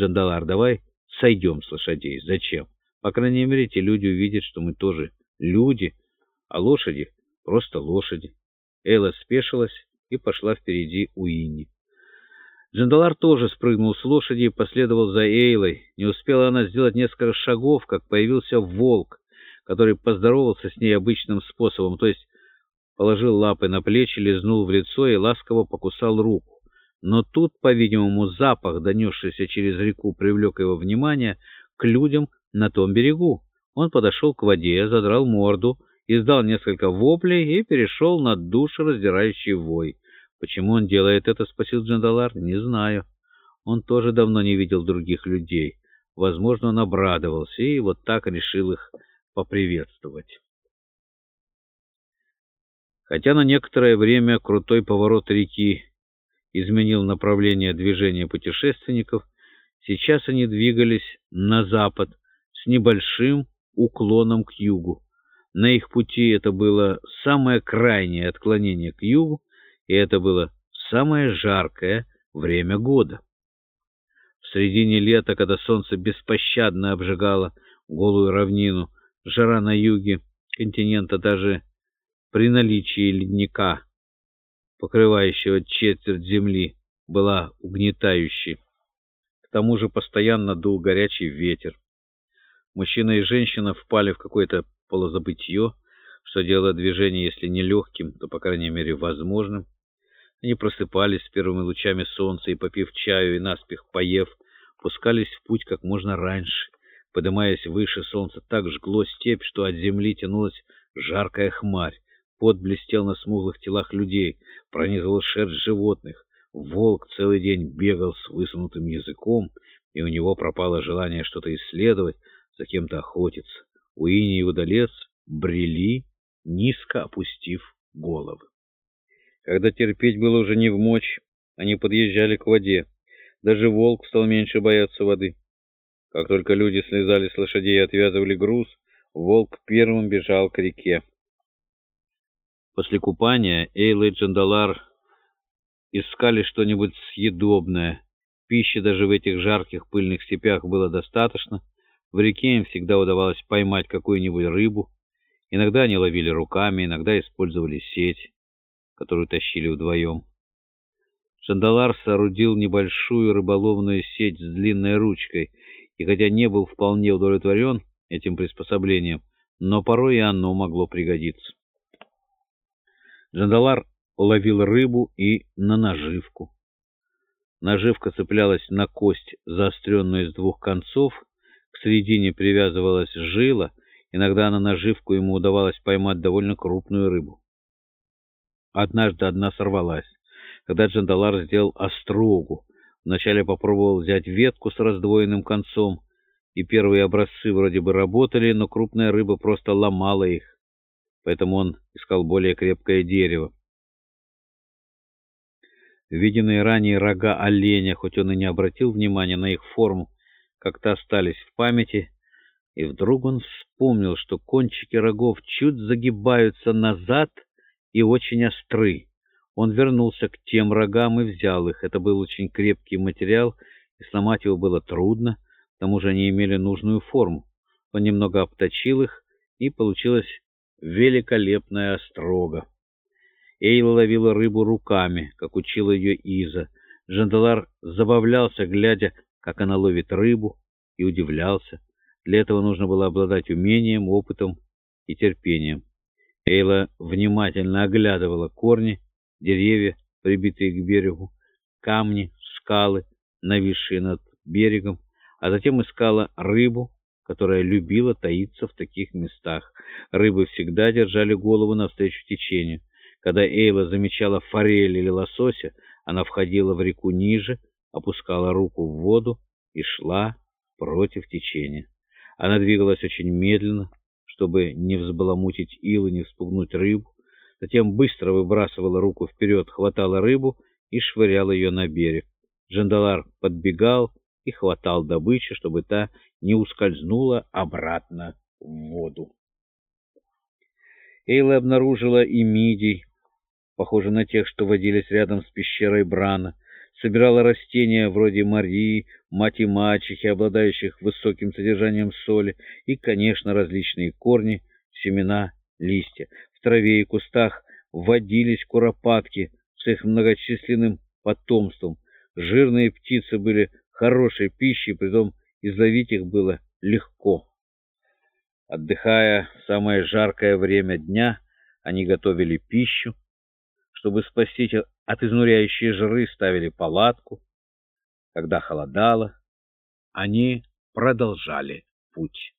Джандалар, давай сойдем с лошадей. Зачем? По крайней мере, те люди увидят, что мы тоже люди, а лошади просто лошади. Эйла спешилась и пошла впереди Уинни. Джандалар тоже спрыгнул с лошади и последовал за Эйлой. Не успела она сделать несколько шагов, как появился волк, который поздоровался с ней обычным способом, то есть положил лапы на плечи, лизнул в лицо и ласково покусал руку. Но тут, по-видимому, запах, донесшийся через реку, привлек его внимание к людям на том берегу. Он подошел к воде, задрал морду, издал несколько воплей и перешел на душераздирающий вой. Почему он делает это, спросил Джандалар, не знаю. Он тоже давно не видел других людей. Возможно, он обрадовался и вот так решил их поприветствовать. Хотя на некоторое время крутой поворот реки изменил направление движения путешественников, сейчас они двигались на запад с небольшим уклоном к югу. На их пути это было самое крайнее отклонение к югу, и это было самое жаркое время года. В середине лета, когда солнце беспощадно обжигало голую равнину, жара на юге континента даже при наличии ледника, покрывающего четверть земли, была угнетающей. К тому же постоянно дул горячий ветер. Мужчина и женщина впали в какое-то полузабытье, что делало движение, если не легким, то, по крайней мере, возможным. Они просыпались с первыми лучами солнца и, попив чаю и наспех поев, пускались в путь как можно раньше. Подымаясь выше, солнце так жгло степь, что от земли тянулась жаркая хмарь. Пот блестел на смуглых телах людей, пронизывал шерсть животных. Волк целый день бегал с высунутым языком, и у него пропало желание что-то исследовать, за кем-то охотиться. Уинни и удалец брели, низко опустив головы. Когда терпеть было уже не в мочь, они подъезжали к воде. Даже волк стал меньше бояться воды. Как только люди слезали с лошадей и отвязывали груз, волк первым бежал к реке. После купания Эйла и Джандалар искали что-нибудь съедобное. Пищи даже в этих жарких пыльных степях было достаточно. В реке им всегда удавалось поймать какую-нибудь рыбу. Иногда они ловили руками, иногда использовали сеть которую тащили вдвоем. Шандалар соорудил небольшую рыболовную сеть с длинной ручкой, и хотя не был вполне удовлетворен этим приспособлением, но порой и оно могло пригодиться. Джандалар ловил рыбу и на наживку. Наживка цеплялась на кость, заостренную с двух концов, к середине привязывалась жила, иногда на наживку ему удавалось поймать довольно крупную рыбу. Однажды одна сорвалась. Когда Джандалар сделал острогу, вначале попробовал взять ветку с раздвоенным концом, и первые образцы вроде бы работали, но крупная рыба просто ломала их, поэтому он искал более крепкое дерево. Виденные ранее рога оленя, хоть он и не обратил внимания на их форму, как-то остались в памяти, и вдруг он вспомнил, что кончики рогов чуть загибаются назад — и очень остры. Он вернулся к тем рогам и взял их. Это был очень крепкий материал, и сломать его было трудно, к тому же они имели нужную форму. Он немного обточил их, и получилась великолепная острога. Эйла ловила рыбу руками, как учила ее Иза. Джандалар забавлялся, глядя, как она ловит рыбу, и удивлялся. Для этого нужно было обладать умением, опытом и терпением. Эйла внимательно оглядывала корни, деревья, прибитые к берегу, камни, скалы, нависшие над берегом, а затем искала рыбу, которая любила таиться в таких местах. Рыбы всегда держали голову навстречу течению. Когда Эйла замечала форель или лосося, она входила в реку ниже, опускала руку в воду и шла против течения. Она двигалась очень медленно, чтобы не взбаламутить ил и не вспугнуть рыбу. Затем быстро выбрасывала руку вперед, хватала рыбу и швыряла ее на берег. Джандалар подбегал и хватал добычу, чтобы та не ускользнула обратно в воду. Эйла обнаружила и мидий, похожий на тех, что водились рядом с пещерой Брана. собирала растения вроде марии, мать и мачехи, обладающих высоким содержанием соли, и, конечно, различные корни, семена, листья. В траве и кустах водились куропатки с их многочисленным потомством. Жирные птицы были хорошей пищей, притом изловить их было легко. Отдыхая в самое жаркое время дня, они готовили пищу, чтобы спасти от изнуряющей жары, ставили палатку. Когда холодало, они продолжали путь.